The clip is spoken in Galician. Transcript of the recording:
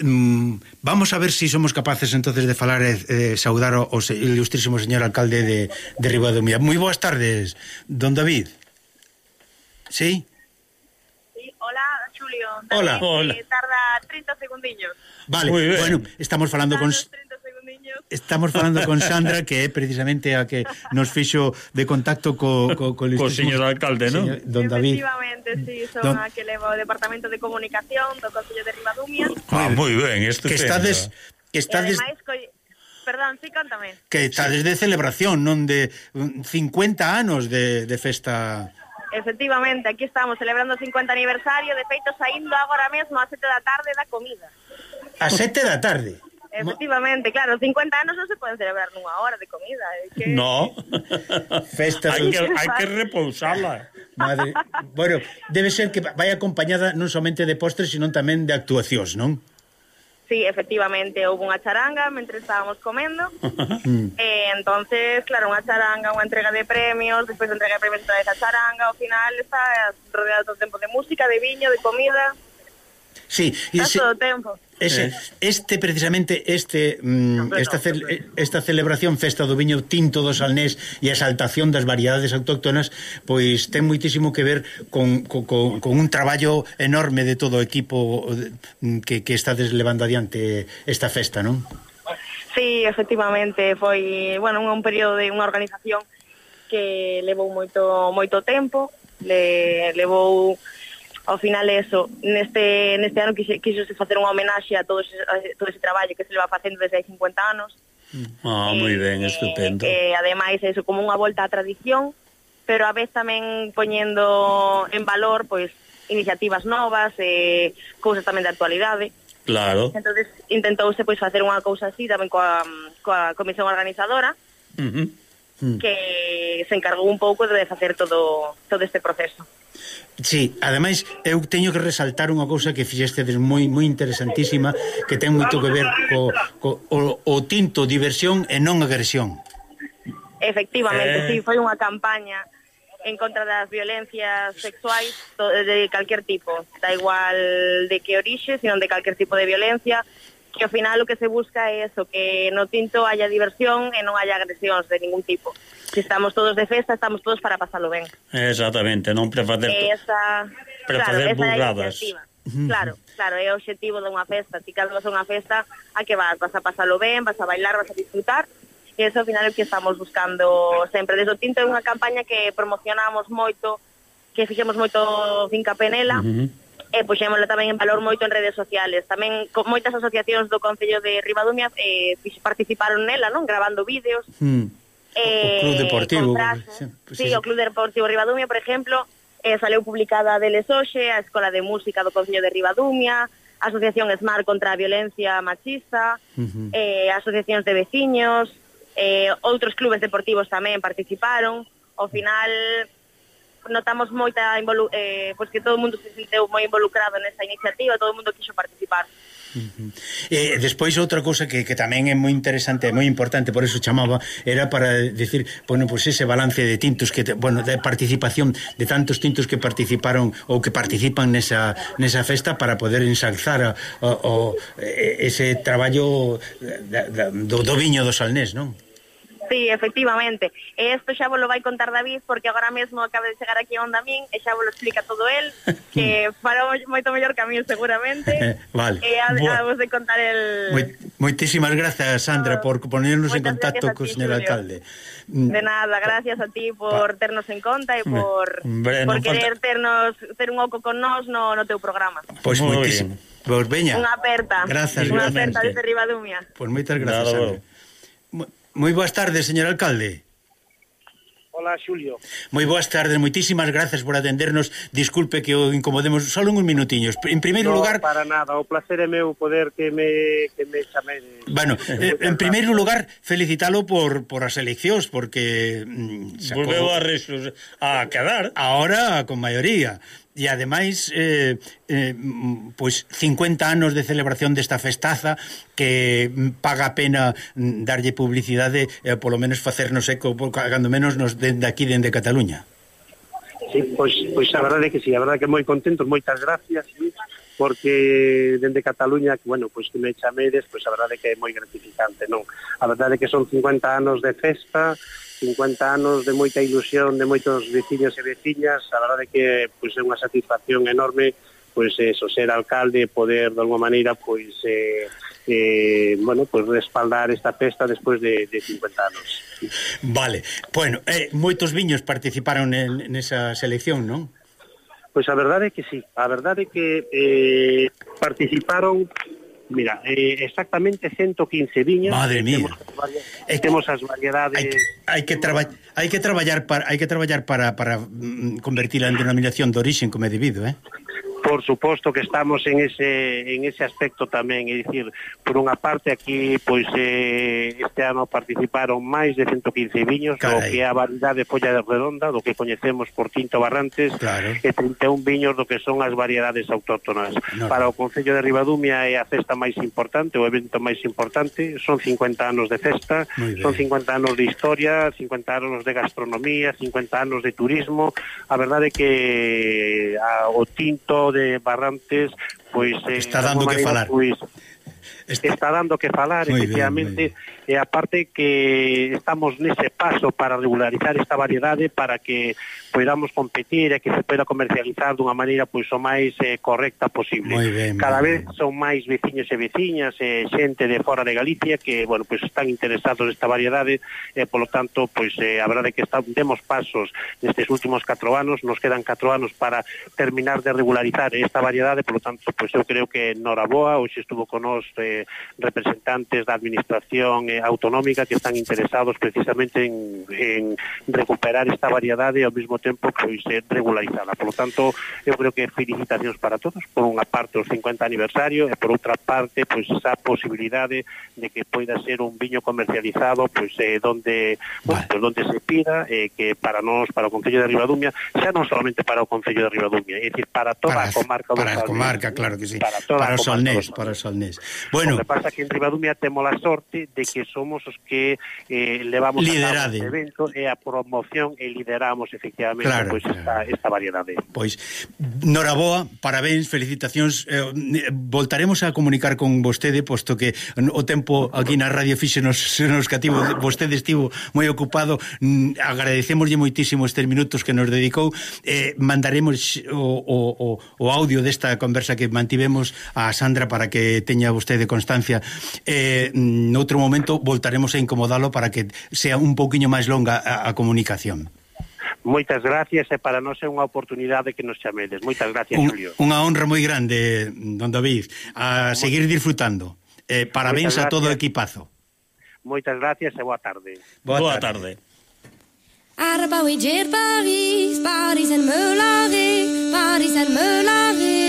Mm, vamos a ver se si somos capaces entonces de falar e eh, saudar o, o ilustrísimo señor alcalde de, de Riba. Moi boas tardes, don David. Sí? sí hola, Julio. Hola. Eh, hola. Tarda 30 segundiños. Vale, bueno, estamos falando con... 30 Estamos falando con Sandra que é precisamente a que nos fixo de contacto co co, co, co señor alcalde, non? Don David. Efectivamente, sí, son don... a que leva o departamento de comunicación do Concello de Ribadumia. Ah, moi ben, estupendo. Que estades que estades ademais, co... Perdón, sí, cántame. Que estades de celebración, non de mm, 50 anos de, de festa Efectivamente, aquí estamos celebrando o 50 aniversario, de feito saindo agora mesmo a 7 da tarde da comida. A 7 da tarde. Efectivamente, claro, 50 anos non se poden celebrar nunha hora de comida. É que... No, festas... hai, que, hai que repousala. Madre... Bueno, debe ser que vai acompañada non somente de postres, sino tamén de actuacións, non? Sí, efectivamente, houve unha charanga mentre estábamos comendo. Mm. eh, entonces, claro, unha charanga, unha entrega de premios, despois de entrega de premios outra vez a charanga, ao final está rodeado todo o tempo de música, de viño, de comida. Sí, ese, todo tempo. Ese, este precisamente este mm, esta, cel, esta celebración festa do viño tinto do Salnés e a exaltación das variedades autóctonas pois ten muitísimo que ver con, con, con un traballo enorme de todo o equipo mm, que, que estades levando adiante esta festa, non? Sí, efectivamente, foi, bueno, un período de unha organización que levou moito moito tempo, le, levou ao final é eso, neste, neste ano quixo, quixo se facer unha homenaxe a todo ese, a todo ese traballo que se leva facendo desde hai 50 anos. Mm. Ah, oh, moi ben, eh, estupendo. E, eh, ademais é eso, como unha volta á tradición, pero a vez tamén poñendo en valor pois iniciativas novas e cousas tamén de actualidade. Claro. Entonces intentouse pois facer unha cousa así tamén coa, coa comisión organizadora. Uh -huh. Uh -huh. Que se encargou un pouco de facer todo, todo este proceso. Sí, ademais eu teño que resaltar unha cousa que fixestedes moi moi interesantísima que ten moito que ver co, co o, o tinto diversión e non agresión. Efectivamente, eh... sí, foi unha campaña en contra das violencias sexuais de calquer tipo, da igual de que orixe, sino de calquer tipo de violencia, que ao final o que se busca é eso, que no tinto haya diversión e non haya agresións de ningún tipo. Se estamos todos de festa, estamos todos para pasalo ben. Exactamente, non para facer, esa, para claro, facer burradas. Claro, claro, é o objetivo dunha festa. Ti cando vas a unha festa, a que vas? Vas a pasalo ben, vas a bailar, vas a disfrutar, e eso ao final é o que estamos buscando sempre. Desde o tinto é unha campaña que promocionamos moito, que fixemos moito finca penela, uh -huh e puxémola tamén en valor moito en redes sociales. Tamén con moitas asociacións do Concello de Ribadumia eh, participaron nela, non? Grabando vídeos. Mm. Eh, o Club Deportivo. Contras, sí, sí, sí, o Club Deportivo Ribadumia, por exemplo, eh, saleu publicada a Deles a Escola de Música do Concello de Ribadumia, a Asociación Esmar contra a Violencia Machista, uh -huh. eh, asociacións de veciños, eh, outros clubes deportivos tamén participaron. Ao final, notamos moita involu eh, pois que todo o mundo se senteu moi involucrado nesta iniciativa, todo o mundo quixo participar. Uh -huh. Eh, despois outra cousa que, que tamén é moi interesante e moi importante, por eso chamaba, era para decir, bueno, pues ese balance de tintos que, te, bueno, de participación de tantos tintos que participaron ou que participan nesa, nesa festa para poder ensalzar a, a, a, ese traballo eh, da, da, do, do viño do Salnés, non? Sí, efectivamente. E isto xa vos lo vai contar David, porque agora mesmo acaba de chegar aquí a Onda Min, e xa vos lo explica todo el, que fará moito mellor que a mí seguramente. vale. E a, a vos de contar el... Moi, moitísimas grazas, Sandra, por ponernos en contacto co señor alcalde. De nada, gracias a ti por ternos en conta e por, Hombre, por querer falta... ternos, ter un oco con nós no, no teu programa. Pois pues moitísimo. Pois pues veña. Unha aperta. Grazas. Unha aperta desde Ribadumia. Pois pues moitas grazas, Nada, Sandra. Moi boas tardes, señor alcalde. Hola, Xulio. Moi boas tardes, moitísimas grazas por atendernos. Disculpe que o incomodemos só uns minutiños. En primeiro no, lugar... para nada, o placer é meu poder que me, que me chamen. Bueno, eh, en primeiro lugar, felicitalo por, por as eleccións, porque... Mm, Volveu a, a quedar. Ahora, con maioría e ademais eh, eh, pois 50 anos de celebración desta festaza que paga a pena mm, darlle publicidade eh, polo menos facernos eco cando menos nos dende aquí dende Cataluña. Sí, pois, pois a verdade é que sí, a verdade é que moi contento, moitas gracias, sí, porque dende Cataluña, que, bueno, pois que me chamedes, pois a verdade é que é moi gratificante, non? A verdade é que son 50 anos de festa, 50 anos de moita ilusión de moitos veciños e veciñas, a verdade é que pois, é unha satisfacción enorme pois eso, ser alcalde, poder de alguma maneira pois eh, eh, bueno, pues respaldar esta festa despois de, de 50 anos. Vale, bueno, eh, moitos viños participaron en, nesa selección, non? Pois a verdade é que sí, a verdade é que eh, participaron Mira, eh, exactamente 115 viñas. Madre mía. Temos as, varia que, temos as variedades. Hai, hai que traba, hai que traballar para hai que traballar para para mm, convertila en denominación de orixe como é debido, eh? por suposto que estamos en ese, en ese aspecto tamén, é dicir, por unha parte aquí, pois eh, este ano participaron máis de 115 viños, Carai. o que é a variedade folla de Redonda, do que coñecemos por Quinto Barrantes, claro. e 31 viños do que son as variedades autóctonas. No. Para o Concello de Ribadumia é a festa máis importante, o evento máis importante, son 50 anos de festa, son 50 anos de historia, 50 anos de gastronomía, 50 anos de turismo, a verdade é que eh, a, o tinto de de Barrantes pois eh, está dando que falar. Pois, está dando que falar, muy efectivamente, bien, e aparte que estamos nese paso para regularizar esta variedade para que podamos competir e que se poida comercializar dunha maneira pois o máis eh, correcta posible. Ben, Cada vez bien. son máis veciños e veciñas, eh, xente de fora de Galicia que, bueno, pois están interesados nesta variedade e eh, polo tanto, pois eh, a verdade que está, demos pasos nestes últimos 4 anos, nos quedan 4 anos para terminar de regularizar esta variedade, polo tanto, pois eu creo que Noraboa hoxe estuvo con nós eh, representantes da administración eh, autonómica que están interesados precisamente en, en recuperar esta variedade e ao mesmo tempo pois eh, regularizada. Por lo tanto, eu creo que felicitacións para todos, por unha parte o 50 aniversario e por outra parte pois esa posibilidade de que poida ser un viño comercializado pois eh, donde bueno, pues, donde se pida eh, que para nós, para o Concello de Ribadumia, xa non solamente para o Concello de Ribadumia, é dicir, para toda para, a comarca para do Para a comarca, claro que sí. Para, toda para a comarca, Solnés, para o Solnés. Bueno, bueno. O que pasa que en Ribadumia temos a sorte de que somos os que eh, levamos Liderade. a cabo evento e a promoción e lideramos efectivamente claro. pois esta, esta variedade. Pois, noraboa, parabéns, felicitacións. Eh, eh, voltaremos a comunicar con vostede, posto que o tempo aquí na radio fixe nos, nos cativo, vostede estivo moi ocupado. Mm, Agradecemoslle moitísimo estes minutos que nos dedicou. Eh, mandaremos o, o, o, o audio desta conversa que mantivemos a Sandra para que teña vostede con constancia. Eh, noutro momento voltaremos a incomodalo para que sea un pouquiño máis longa a, a comunicación. Moitas gracias e para nós é unha oportunidade que nos chamedes. Moitas gracias, un, Julio. Unha honra moi grande, don David, a seguir disfrutando. Eh, parabéns a todo o equipazo. Moitas gracias e boa tarde. Boa, boa tarde. tarde. Arba oui, Paris, Paris, en me Paris, en me